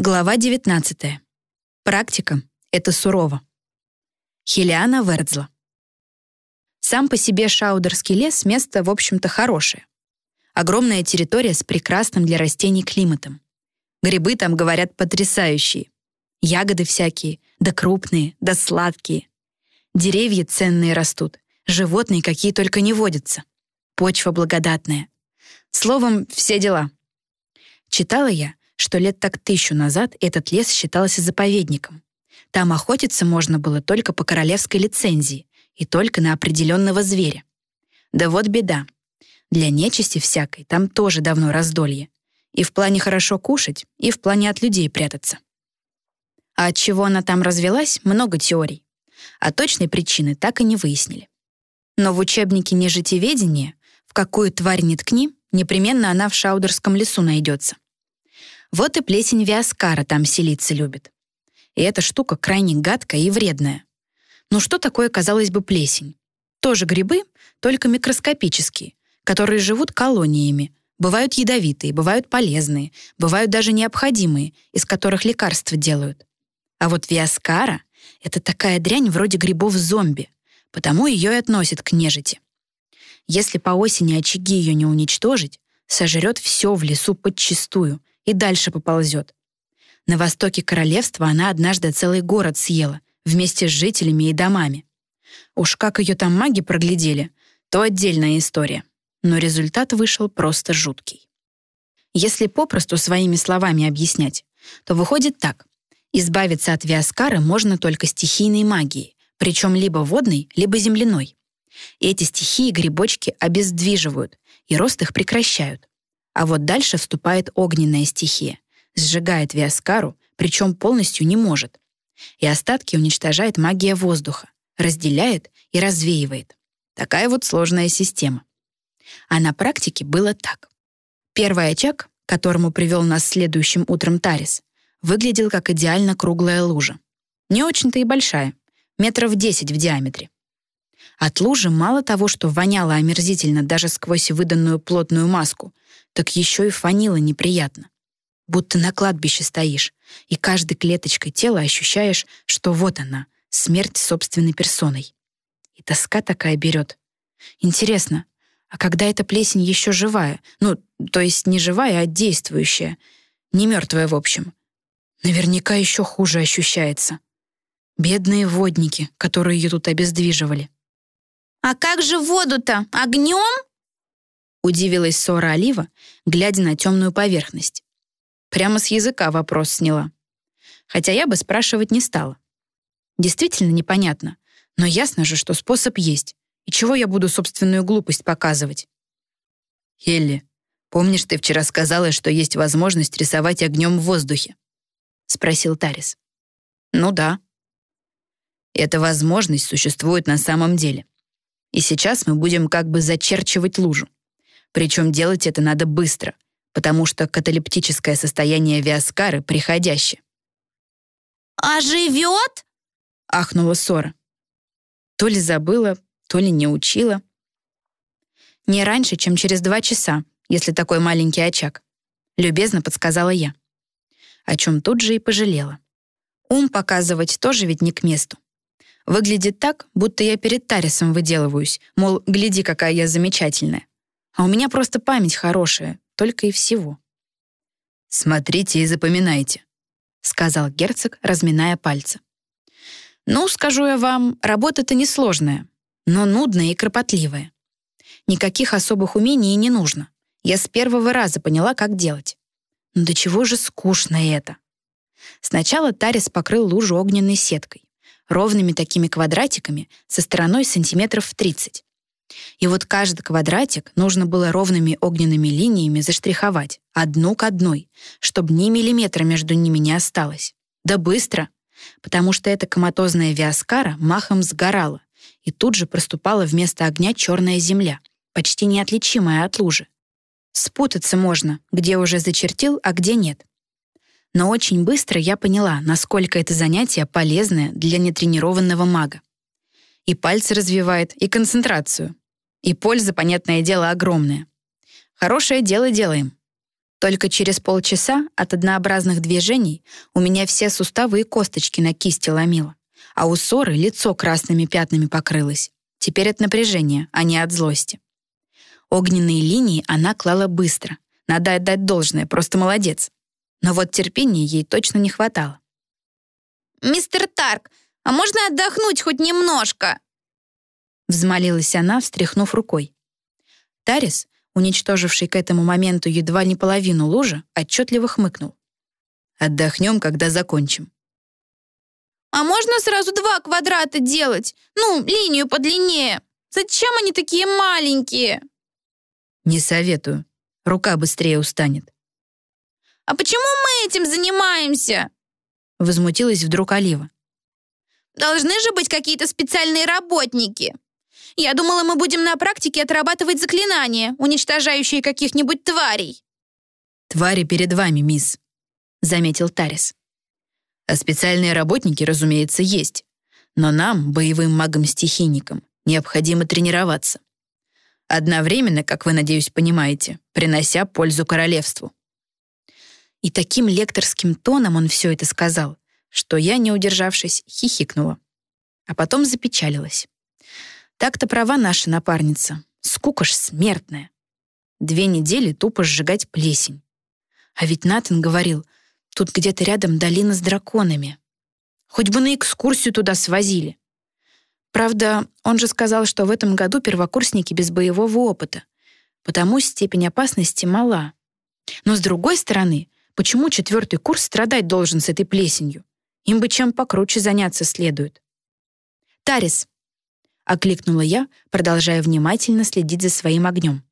Глава 19. Практика — это сурово. Хелиана Вердзла. Сам по себе Шаудерский лес — место, в общем-то, хорошее. Огромная территория с прекрасным для растений климатом. Грибы там, говорят, потрясающие. Ягоды всякие, да крупные, да сладкие. Деревья ценные растут, животные какие только не водятся. Почва благодатная. Словом, все дела. Читала я, что лет так тысячу назад этот лес считался заповедником. Там охотиться можно было только по королевской лицензии и только на определенного зверя. Да вот беда. Для нечисти всякой там тоже давно раздолье. И в плане хорошо кушать, и в плане от людей прятаться. А от чего она там развелась, много теорий. А точной причины так и не выяснили. Но в учебнике нежитеведения в какую тварь не ткни, непременно она в Шаудерском лесу найдется. Вот и плесень Виаскара там селиться любит. И эта штука крайне гадкая и вредная. Ну что такое, казалось бы, плесень? Тоже грибы, только микроскопические, которые живут колониями, бывают ядовитые, бывают полезные, бывают даже необходимые, из которых лекарства делают. А вот виаскара — это такая дрянь вроде грибов-зомби, потому ее и относят к нежити. Если по осени очаги ее не уничтожить, сожрет все в лесу подчистую, и дальше поползет. На востоке королевства она однажды целый город съела, вместе с жителями и домами. Уж как ее там маги проглядели, то отдельная история. Но результат вышел просто жуткий. Если попросту своими словами объяснять, то выходит так. Избавиться от Виаскара можно только стихийной магией, причем либо водной, либо земляной. Эти стихии грибочки обездвиживают, и рост их прекращают. А вот дальше вступает огненная стихия, сжигает Виаскару, причем полностью не может. И остатки уничтожает магия воздуха, разделяет и развеивает. Такая вот сложная система. А на практике было так. Первый очаг, которому привел нас следующим утром Тарис, выглядел как идеально круглая лужа. Не очень-то и большая, метров 10 в диаметре. От лужи мало того, что воняло омерзительно даже сквозь выданную плотную маску, так еще и фанило неприятно. Будто на кладбище стоишь, и каждой клеточкой тела ощущаешь, что вот она, смерть собственной персоной. И тоска такая берет. Интересно, а когда эта плесень еще живая? Ну, то есть не живая, а действующая. Не мертвая, в общем. Наверняка еще хуже ощущается. Бедные водники, которые ее тут обездвиживали. «А как же воду-то? Огнем?» Удивилась Сора Олива, глядя на темную поверхность. Прямо с языка вопрос сняла. Хотя я бы спрашивать не стала. Действительно непонятно, но ясно же, что способ есть. И чего я буду собственную глупость показывать? Хелли, помнишь, ты вчера сказала, что есть возможность рисовать огнем в воздухе? Спросил Тарис. Ну да. Эта возможность существует на самом деле. И сейчас мы будем как бы зачерчивать лужу. Причем делать это надо быстро, потому что каталептическое состояние Виаскары приходящее. «А живет?» — ахнула Сора. То ли забыла, то ли не учила. «Не раньше, чем через два часа, если такой маленький очаг», — любезно подсказала я. О чем тут же и пожалела. Ум показывать тоже ведь не к месту. Выглядит так, будто я перед Тарисом выделываюсь, мол, гляди, какая я замечательная. А у меня просто память хорошая, только и всего. «Смотрите и запоминайте», — сказал герцог, разминая пальцы. «Ну, скажу я вам, работа-то несложная, но нудная и кропотливая. Никаких особых умений не нужно. Я с первого раза поняла, как делать. Но до чего же скучно это?» Сначала Тарис покрыл лужу огненной сеткой, ровными такими квадратиками со стороной сантиметров в 30. И вот каждый квадратик нужно было ровными огненными линиями заштриховать, одну к одной, чтобы ни миллиметра между ними не осталось. Да быстро, потому что эта коматозная виаскара махом сгорала, и тут же проступала вместо огня черная земля, почти неотличимая от лужи. Спутаться можно, где уже зачертил, а где нет. Но очень быстро я поняла, насколько это занятие полезное для нетренированного мага. И пальцы развивает, и концентрацию. И польза, понятное дело, огромная. Хорошее дело делаем. Только через полчаса от однообразных движений у меня все суставы и косточки на кисти ломило, а у ссоры лицо красными пятнами покрылось. Теперь от напряжения, а не от злости. Огненные линии она клала быстро. Надо отдать должное, просто молодец. Но вот терпения ей точно не хватало. «Мистер Тарк, а можно отдохнуть хоть немножко?» Взмолилась она, встряхнув рукой. Тарис, уничтоживший к этому моменту едва не половину лужи, отчетливо хмыкнул. «Отдохнем, когда закончим». «А можно сразу два квадрата делать? Ну, линию подлиннее. Зачем они такие маленькие?» «Не советую. Рука быстрее устанет». «А почему мы этим занимаемся?» Возмутилась вдруг Олива. «Должны же быть какие-то специальные работники. Я думала, мы будем на практике отрабатывать заклинания, уничтожающие каких-нибудь тварей». «Твари перед вами, мисс», — заметил Тарис. «А специальные работники, разумеется, есть. Но нам, боевым магам-стихийникам, необходимо тренироваться. Одновременно, как вы, надеюсь, понимаете, принося пользу королевству. И таким лекторским тоном он все это сказал, что я, не удержавшись, хихикнула. А потом запечалилась. Так-то права наша напарница. Скука ж смертная. Две недели тупо сжигать плесень. А ведь Натан говорил, тут где-то рядом долина с драконами. Хоть бы на экскурсию туда свозили. Правда, он же сказал, что в этом году первокурсники без боевого опыта, потому степень опасности мала. Но с другой стороны, Почему четвертый курс страдать должен с этой плесенью? Им бы чем покруче заняться следует. «Тарис!» — окликнула я, продолжая внимательно следить за своим огнем.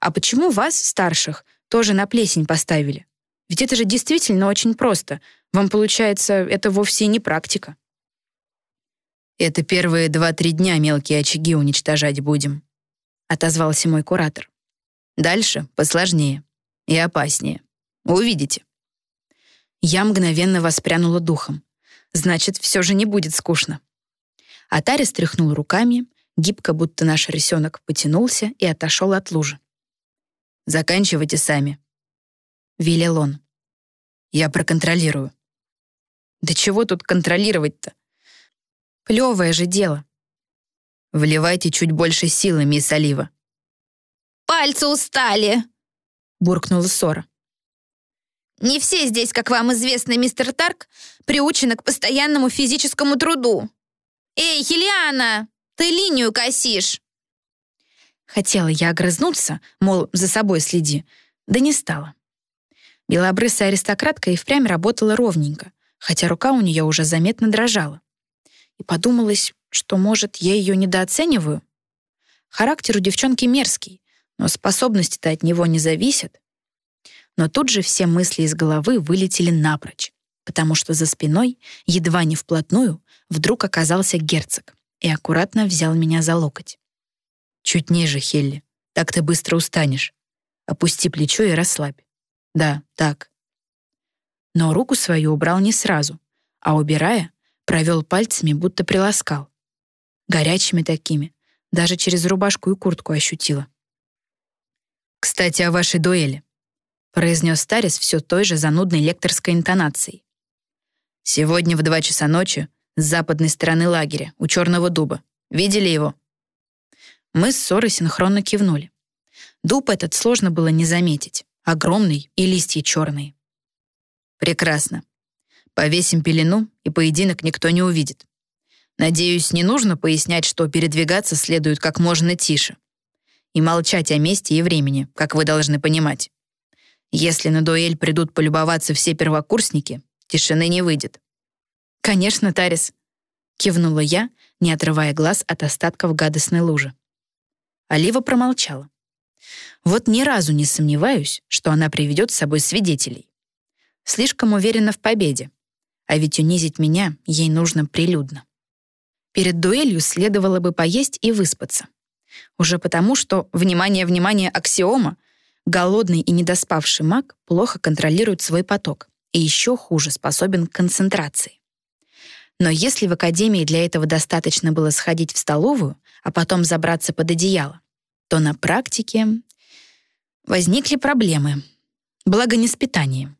«А почему вас, старших, тоже на плесень поставили? Ведь это же действительно очень просто. Вам, получается, это вовсе не практика». «Это первые два-три дня мелкие очаги уничтожать будем», — отозвался мой куратор. «Дальше посложнее и опаснее». Увидите». Я мгновенно воспрянула духом. Значит, все же не будет скучно. Атари стряхнул руками, гибко, будто наш рисенок, потянулся и отошел от лужи. «Заканчивайте сами», — велел он. «Я проконтролирую». «Да чего тут контролировать-то? Плевое же дело». «Вливайте чуть больше силы, мисс Олива». «Пальцы устали», — буркнула Сора. Не все здесь, как вам известно, мистер Тарк, приучены к постоянному физическому труду. Эй, Хелиана, ты линию косишь. Хотела я огрызнуться, мол, за собой следи, да не стала. Белобрысая аристократка и впрямь работала ровненько, хотя рука у нее уже заметно дрожала. И подумалось, что, может, я ее недооцениваю? Характер у девчонки мерзкий, но способности-то от него не зависят. Но тут же все мысли из головы вылетели напрочь, потому что за спиной, едва не вплотную, вдруг оказался герцог и аккуратно взял меня за локоть. «Чуть ниже, Хелли. Так ты быстро устанешь. Опусти плечо и расслабь. Да, так». Но руку свою убрал не сразу, а, убирая, провел пальцами, будто приласкал. Горячими такими, даже через рубашку и куртку ощутила. «Кстати, о вашей дуэли произнес старец все той же занудной лекторской интонацией. «Сегодня в два часа ночи с западной стороны лагеря, у Черного дуба. Видели его?» Мы с Сорой синхронно кивнули. Дуб этот сложно было не заметить. Огромный и листья черные. «Прекрасно. Повесим пелену, и поединок никто не увидит. Надеюсь, не нужно пояснять, что передвигаться следует как можно тише. И молчать о месте и времени, как вы должны понимать. Если на дуэль придут полюбоваться все первокурсники, тишины не выйдет. «Конечно, Тарис», — кивнула я, не отрывая глаз от остатков гадостной лужи. Олива промолчала. Вот ни разу не сомневаюсь, что она приведет с собой свидетелей. Слишком уверена в победе. А ведь унизить меня ей нужно прилюдно. Перед дуэлью следовало бы поесть и выспаться. Уже потому, что, внимание, внимание, аксиома, Голодный и недоспавший маг плохо контролирует свой поток и еще хуже способен к концентрации. Но если в академии для этого достаточно было сходить в столовую, а потом забраться под одеяло, то на практике возникли проблемы. Благо не с питанием.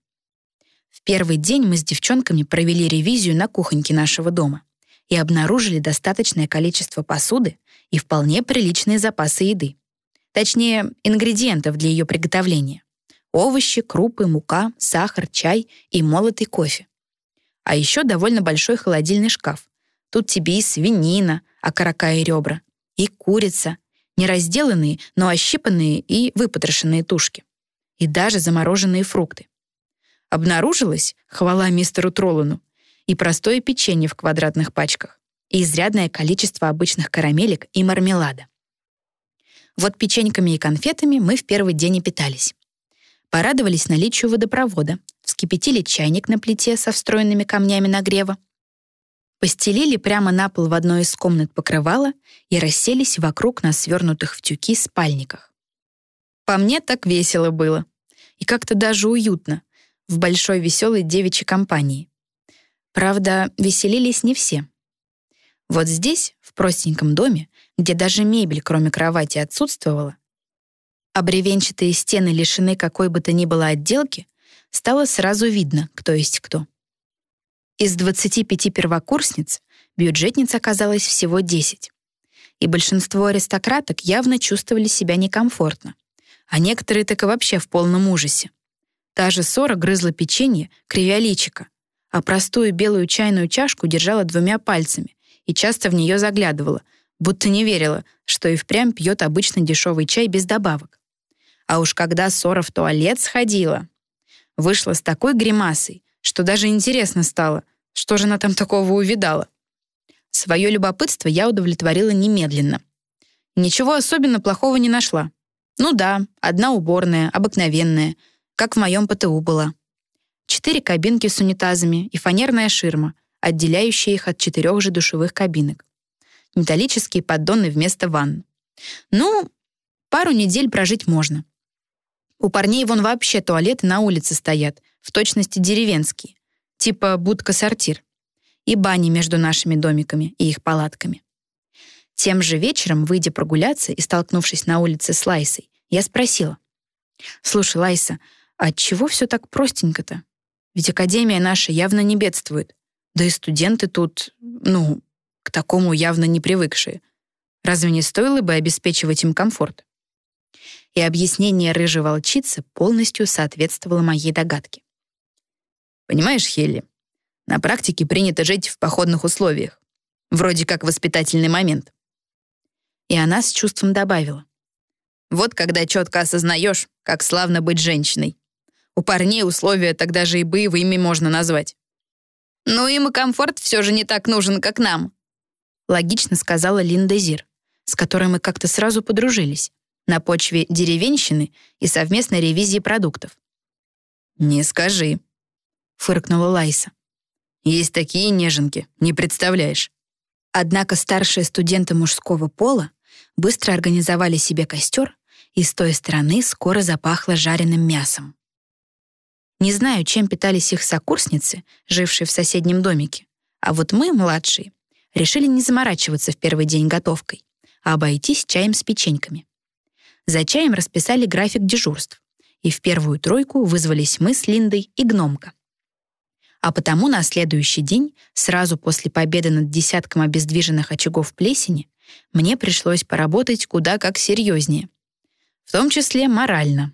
В первый день мы с девчонками провели ревизию на кухоньке нашего дома и обнаружили достаточное количество посуды и вполне приличные запасы еды. Точнее, ингредиентов для ее приготовления. Овощи, крупы, мука, сахар, чай и молотый кофе. А еще довольно большой холодильный шкаф. Тут тебе и свинина, окорока и ребра, и курица, не разделанные, но ощипанные и выпотрошенные тушки. И даже замороженные фрукты. Обнаружилось, хвала мистеру Троллану, и простое печенье в квадратных пачках, и изрядное количество обычных карамелек и мармелада. Вот печеньками и конфетами мы в первый день и питались. Порадовались наличию водопровода, вскипятили чайник на плите со встроенными камнями нагрева, постелили прямо на пол в одной из комнат покрывала и расселись вокруг на свернутых в тюки спальниках. По мне так весело было. И как-то даже уютно в большой веселой девичьей компании. Правда, веселились не все. Вот здесь, в простеньком доме, где даже мебель, кроме кровати, отсутствовала, а бревенчатые стены лишены какой бы то ни было отделки, стало сразу видно, кто есть кто. Из 25 первокурсниц бюджетниц оказалось всего 10. И большинство аристократок явно чувствовали себя некомфортно, а некоторые так и вообще в полном ужасе. Та же Сора грызла печенье, кривя личика, а простую белую чайную чашку держала двумя пальцами и часто в нее заглядывала, будто не верила, что и впрямь пьет обычный дешевый чай без добавок. А уж когда Сора в туалет сходила, вышла с такой гримасой, что даже интересно стало, что же она там такого увидала. Свое любопытство я удовлетворила немедленно. Ничего особенно плохого не нашла. Ну да, одна уборная, обыкновенная, как в моем ПТУ была. Четыре кабинки с унитазами и фанерная ширма, отделяющая их от четырех же душевых кабинок. Металлические поддоны вместо ванн. Ну, пару недель прожить можно. У парней вон вообще туалеты на улице стоят, в точности деревенские, типа будка-сортир. И бани между нашими домиками и их палатками. Тем же вечером, выйдя прогуляться и столкнувшись на улице с Лайсой, я спросила. «Слушай, Лайса, а чего все так простенько-то? Ведь академия наша явно не бедствует. Да и студенты тут, ну, к такому явно не привыкшие. Разве не стоило бы обеспечивать им комфорт?» и объяснение рыжей волчицы полностью соответствовало моей догадке. «Понимаешь, Хелли, на практике принято жить в походных условиях. Вроде как воспитательный момент». И она с чувством добавила. «Вот когда четко осознаешь, как славно быть женщиной. У парней условия тогда же и боевыми можно назвать». «Ну им и комфорт все же не так нужен, как нам», логично сказала Линда Зир, с которой мы как-то сразу подружились на почве деревенщины и совместной ревизии продуктов. «Не скажи», — фыркнула Лайса. «Есть такие неженки, не представляешь». Однако старшие студенты мужского пола быстро организовали себе костер, и с той стороны скоро запахло жареным мясом. Не знаю, чем питались их сокурсницы, жившие в соседнем домике, а вот мы, младшие, решили не заморачиваться в первый день готовкой, а обойтись чаем с печеньками. За чаем расписали график дежурств, и в первую тройку вызвались мы с Линдой и гномка. А потому на следующий день, сразу после победы над десятком обездвиженных очагов плесени, мне пришлось поработать куда как серьезнее. В том числе морально.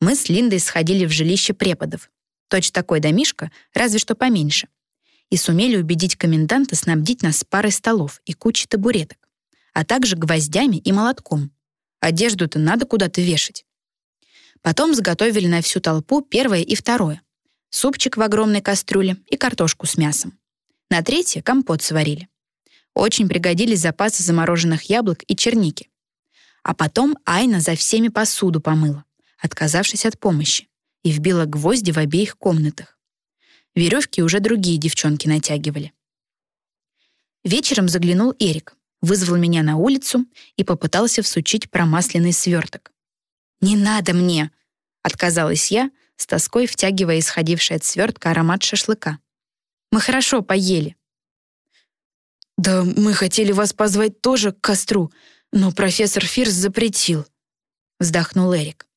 Мы с Линдой сходили в жилище преподов. Точь такой домишко, разве что поменьше. И сумели убедить коменданта снабдить нас парой столов и кучей табуреток, а также гвоздями и молотком. Одежду-то надо куда-то вешать. Потом заготовили на всю толпу первое и второе. Супчик в огромной кастрюле и картошку с мясом. На третье компот сварили. Очень пригодились запасы замороженных яблок и черники. А потом Айна за всеми посуду помыла, отказавшись от помощи, и вбила гвозди в обеих комнатах. Веревки уже другие девчонки натягивали. Вечером заглянул Эрик вызвал меня на улицу и попытался всучить промасленный сверток. «Не надо мне!» — отказалась я, с тоской втягивая исходивший от свертка аромат шашлыка. «Мы хорошо поели». «Да мы хотели вас позвать тоже к костру, но профессор Фирс запретил», — вздохнул Эрик.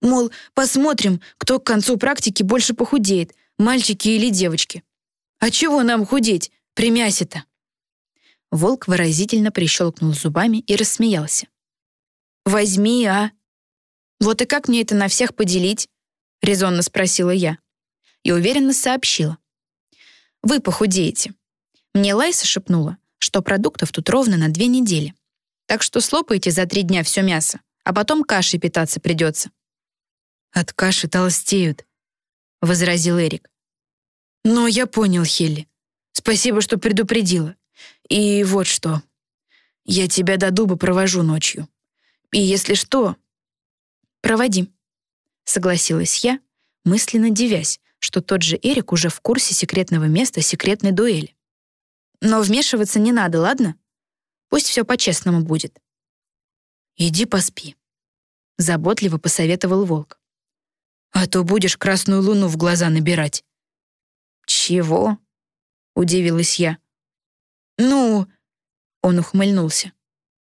Мол, посмотрим, кто к концу практики больше похудеет, мальчики или девочки. А чего нам худеть при мясе-то? Волк выразительно прищелкнул зубами и рассмеялся. «Возьми, а!» «Вот и как мне это на всех поделить?» — резонно спросила я. И уверенно сообщила. «Вы похудеете. Мне Лайса шепнула, что продуктов тут ровно на две недели. Так что слопайте за три дня все мясо, а потом кашей питаться придется. «От каши толстеют», — возразил Эрик. «Но я понял, Хелли. Спасибо, что предупредила. И вот что. Я тебя до дуба провожу ночью. И если что...» «Проводи», — согласилась я, мысленно девясь, что тот же Эрик уже в курсе секретного места секретной дуэли. «Но вмешиваться не надо, ладно? Пусть все по-честному будет». «Иди поспи», — заботливо посоветовал волк. А то будешь красную луну в глаза набирать». «Чего?» — удивилась я. «Ну...» — он ухмыльнулся.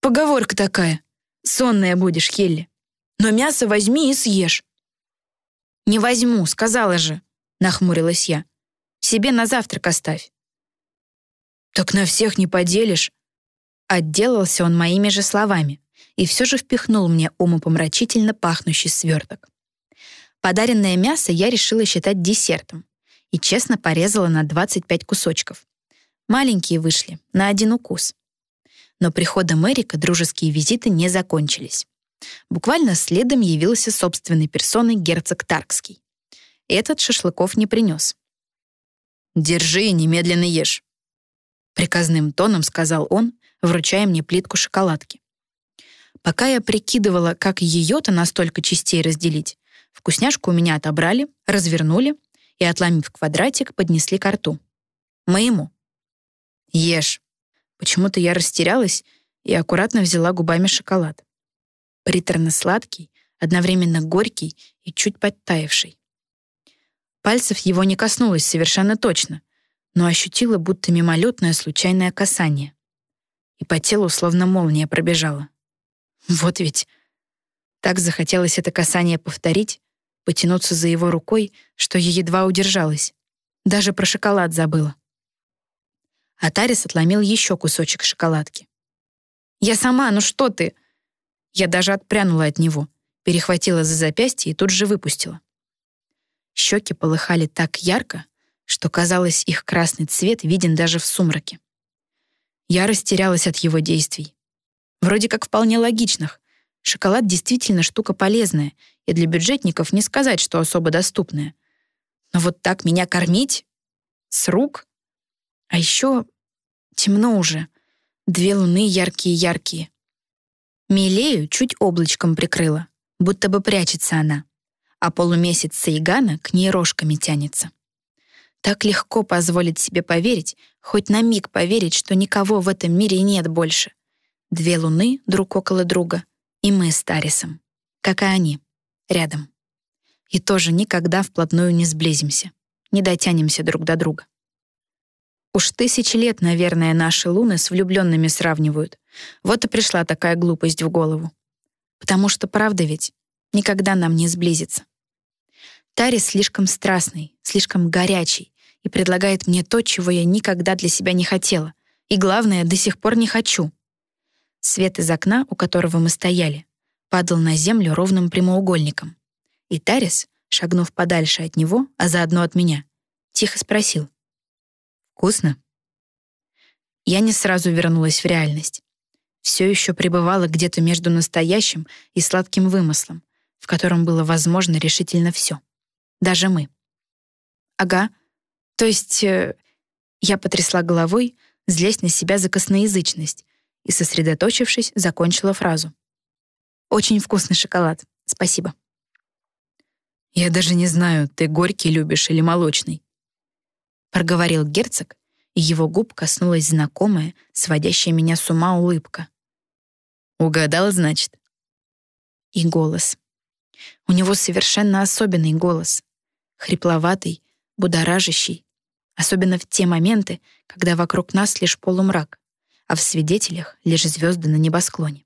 «Поговорка такая. Сонная будешь, Хелли. Но мясо возьми и съешь». «Не возьму, сказала же», — нахмурилась я. «Себе на завтрак оставь». «Так на всех не поделишь». Отделался он моими же словами и все же впихнул мне умопомрачительно пахнущий сверток. Подаренное мясо я решила считать десертом и честно порезала на 25 кусочков. Маленькие вышли, на один укус. Но приходом Эрика дружеские визиты не закончились. Буквально следом явился собственной персоной герцог Таркский. Этот шашлыков не принес. «Держи и немедленно ешь», — приказным тоном сказал он, вручая мне плитку шоколадки. Пока я прикидывала, как ее-то настолько частей разделить, Вкусняшку у меня отобрали, развернули и, отломив квадратик, поднесли к рту. Моему. Ешь. Почему-то я растерялась и аккуратно взяла губами шоколад. Приторно-сладкий, одновременно горький и чуть подтаявший. Пальцев его не коснулось совершенно точно, но ощутила будто мимолетное случайное касание. И по телу словно молния пробежала. Вот ведь. Так захотелось это касание повторить, потянуться за его рукой, что я едва удержалась. Даже про шоколад забыла. А Тарис отломил еще кусочек шоколадки. «Я сама, ну что ты?» Я даже отпрянула от него, перехватила за запястье и тут же выпустила. Щеки полыхали так ярко, что, казалось, их красный цвет виден даже в сумраке. Я растерялась от его действий. Вроде как вполне логичных. Шоколад действительно штука полезная и для бюджетников не сказать, что особо доступная. Но вот так меня кормить? С рук? А еще темно уже. Две луны яркие-яркие. Милею чуть облачком прикрыла, будто бы прячется она, а полумесяц Саигана к ней рожками тянется. Так легко позволить себе поверить, хоть на миг поверить, что никого в этом мире нет больше. Две луны друг около друга, и мы с Тарисом, как и они рядом. И тоже никогда вплотную не сблизимся, не дотянемся друг до друга. Уж тысячи лет, наверное, наши луны с влюбленными сравнивают. Вот и пришла такая глупость в голову. Потому что правда ведь никогда нам не сблизится. Тарис слишком страстный, слишком горячий и предлагает мне то, чего я никогда для себя не хотела. И главное, до сих пор не хочу. Свет из окна, у которого мы стояли, падал на землю ровным прямоугольником. И Тарис, шагнув подальше от него, а заодно от меня, тихо спросил. «Вкусно?» Я не сразу вернулась в реальность. Все еще пребывала где-то между настоящим и сладким вымыслом, в котором было возможно решительно все. Даже мы. «Ага. То есть...» э, Я потрясла головой, злясь на себя за косноязычность, и, сосредоточившись, закончила фразу. Очень вкусный шоколад. Спасибо. Я даже не знаю, ты горький любишь или молочный. Проговорил герцог, и его губ коснулась знакомая, сводящая меня с ума улыбка. Угадал, значит? И голос. У него совершенно особенный голос. Хрипловатый, будоражащий. Особенно в те моменты, когда вокруг нас лишь полумрак, а в свидетелях лишь звезды на небосклоне.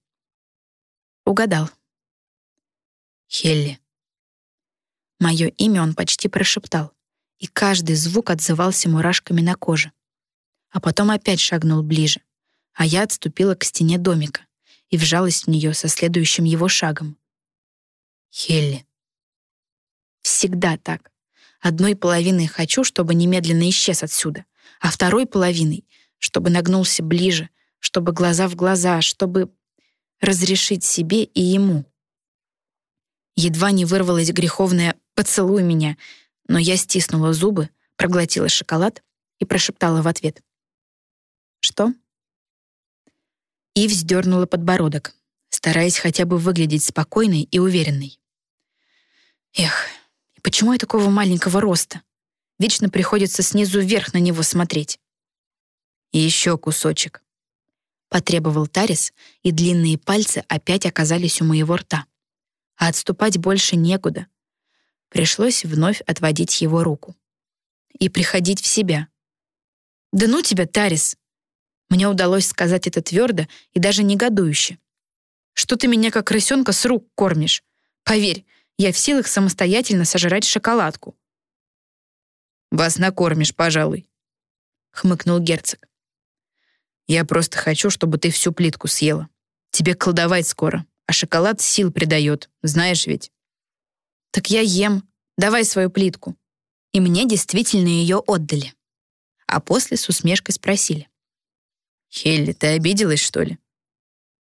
Угадал. Хелли. Мое имя он почти прошептал, и каждый звук отзывался мурашками на коже. А потом опять шагнул ближе, а я отступила к стене домика и вжалась в нее со следующим его шагом. Хелли. Всегда так. Одной половиной хочу, чтобы немедленно исчез отсюда, а второй половиной, чтобы нагнулся ближе, чтобы глаза в глаза, чтобы разрешить себе и ему. Едва не вырвалось греховное «поцелуй меня», но я стиснула зубы, проглотила шоколад и прошептала в ответ. «Что?» И вздернула подбородок, стараясь хотя бы выглядеть спокойной и уверенной. Эх, почему я такого маленького роста? Вечно приходится снизу вверх на него смотреть. Еще кусочек. Потребовал Тарис, и длинные пальцы опять оказались у моего рта. А отступать больше некуда. Пришлось вновь отводить его руку. И приходить в себя. «Да ну тебя, Тарис!» Мне удалось сказать это твердо и даже негодующе. «Что ты меня как крысенка с рук кормишь? Поверь, я в силах самостоятельно сожрать шоколадку». «Вас накормишь, пожалуй», — хмыкнул герцог. Я просто хочу, чтобы ты всю плитку съела. Тебе колдовать скоро, а шоколад сил придает, знаешь ведь. Так я ем. Давай свою плитку. И мне действительно ее отдали. А после с усмешкой спросили. Хелли, ты обиделась, что ли?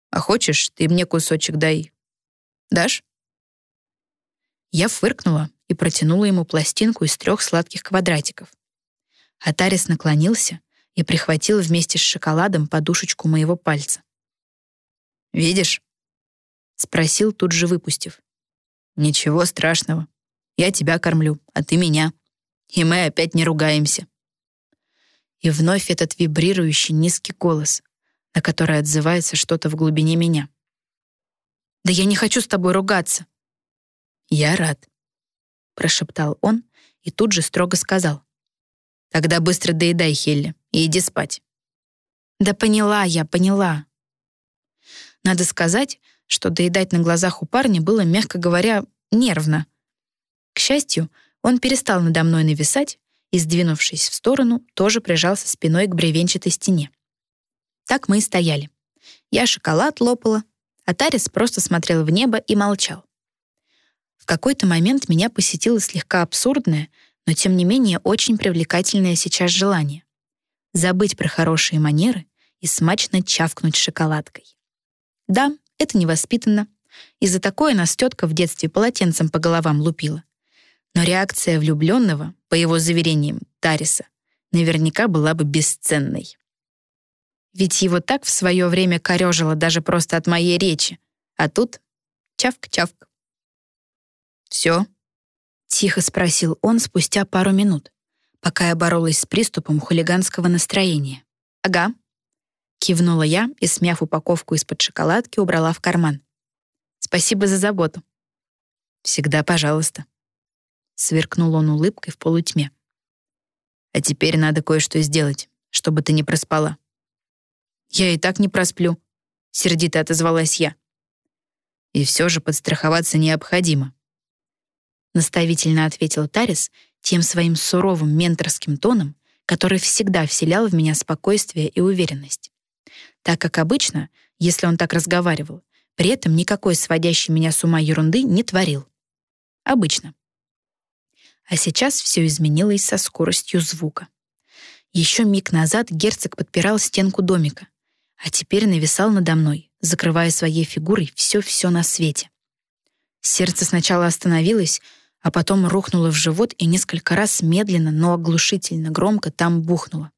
А хочешь, ты мне кусочек дай. Дашь? Я фыркнула и протянула ему пластинку из трех сладких квадратиков. Атарис наклонился и прихватил вместе с шоколадом подушечку моего пальца. «Видишь?» — спросил, тут же выпустив. «Ничего страшного. Я тебя кормлю, а ты меня. И мы опять не ругаемся». И вновь этот вибрирующий низкий голос, на который отзывается что-то в глубине меня. «Да я не хочу с тобой ругаться». «Я рад», — прошептал он и тут же строго сказал. «Тогда быстро доедай, Хелли иди спать». «Да поняла я, поняла». Надо сказать, что доедать на глазах у парня было, мягко говоря, нервно. К счастью, он перестал надо мной нависать и, сдвинувшись в сторону, тоже прижался спиной к бревенчатой стене. Так мы и стояли. Я шоколад лопала, а Тарис просто смотрел в небо и молчал. В какой-то момент меня посетило слегка абсурдное, но тем не менее очень привлекательное сейчас желание забыть про хорошие манеры и смачно чавкнуть шоколадкой. Да, это невоспитанно. И за такое нас тетка в детстве полотенцем по головам лупила. Но реакция влюбленного, по его заверениям, Тариса, наверняка была бы бесценной. Ведь его так в свое время корёжило даже просто от моей речи. А тут чавк-чавк. «Всё?» — тихо спросил он спустя пару минут пока я боролась с приступом хулиганского настроения. «Ага», — кивнула я и, смяв упаковку из-под шоколадки, убрала в карман. «Спасибо за заботу». «Всегда пожалуйста», — сверкнул он улыбкой в полутьме. «А теперь надо кое-что сделать, чтобы ты не проспала». «Я и так не просплю», — сердито отозвалась я. «И все же подстраховаться необходимо», — наставительно ответил Тарис тем своим суровым менторским тоном, который всегда вселял в меня спокойствие и уверенность. Так как обычно, если он так разговаривал, при этом никакой сводящей меня с ума ерунды не творил. Обычно. А сейчас все изменилось со скоростью звука. Еще миг назад герцог подпирал стенку домика, а теперь нависал надо мной, закрывая своей фигурой все-все на свете. Сердце сначала остановилось, а потом рухнула в живот и несколько раз медленно, но оглушительно громко там бухнула.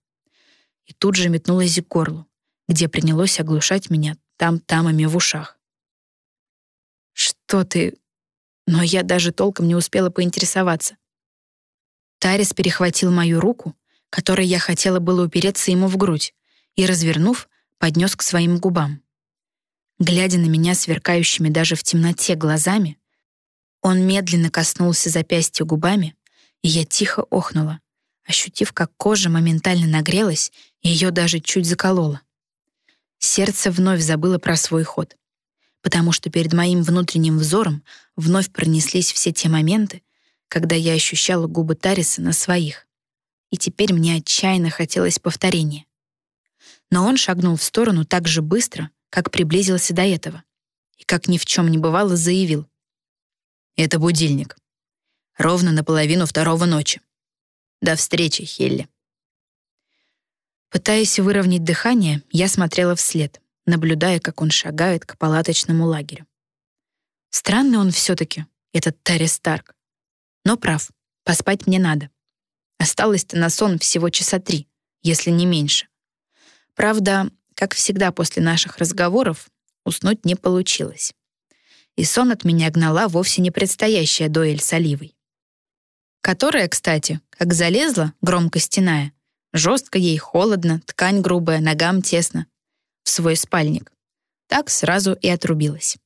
И тут же метнулась к горлу, где принялось оглушать меня там-тамами в ушах. «Что ты...» Но я даже толком не успела поинтересоваться. Тарис перехватил мою руку, которой я хотела было упереться ему в грудь, и, развернув, поднес к своим губам. Глядя на меня сверкающими даже в темноте глазами, он медленно коснулся запястья губами, и я тихо охнула, ощутив, как кожа моментально нагрелась, и ее даже чуть заколола. Сердце вновь забыло про свой ход, потому что перед моим внутренним взором вновь пронеслись все те моменты, когда я ощущала губы Тариса на своих. И теперь мне отчаянно хотелось повторения. Но он шагнул в сторону так же быстро, как приблизился до этого. И как ни в чем не бывало, заявил. «Это будильник. Ровно наполовину второго ночи. До встречи, Хелли». Пытаясь выровнять дыхание, я смотрела вслед, наблюдая, как он шагает к палаточному лагерю. Странный он все-таки, этот Тарри Старк. Но прав, поспать мне надо. Осталось-то на сон всего часа три, если не меньше. Правда, как всегда после наших разговоров, уснуть не получилось. И сон от меня гнала вовсе не предстоящая дуэль с Оливой. Которая, кстати, как залезла, громко стеная, жестко ей холодно, ткань грубая, ногам тесно, в свой спальник. Так сразу и отрубилась.